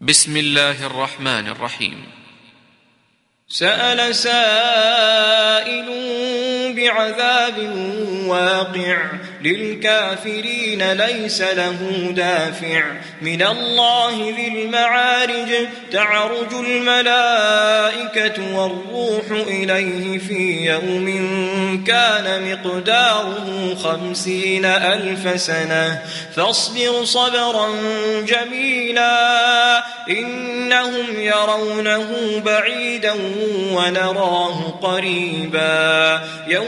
بسم الله الرحمن الرحيم. سأل سائل بعذاب واقع للكافرين ليس له دافع. من الله ذي المعارج تعرج الملائكة والروح إليه في يوم كان مقداره خمسين ألف سنة. فاصبر صبرا جميلا إنهم يرونه بعيدا ونراه قريبا. يوم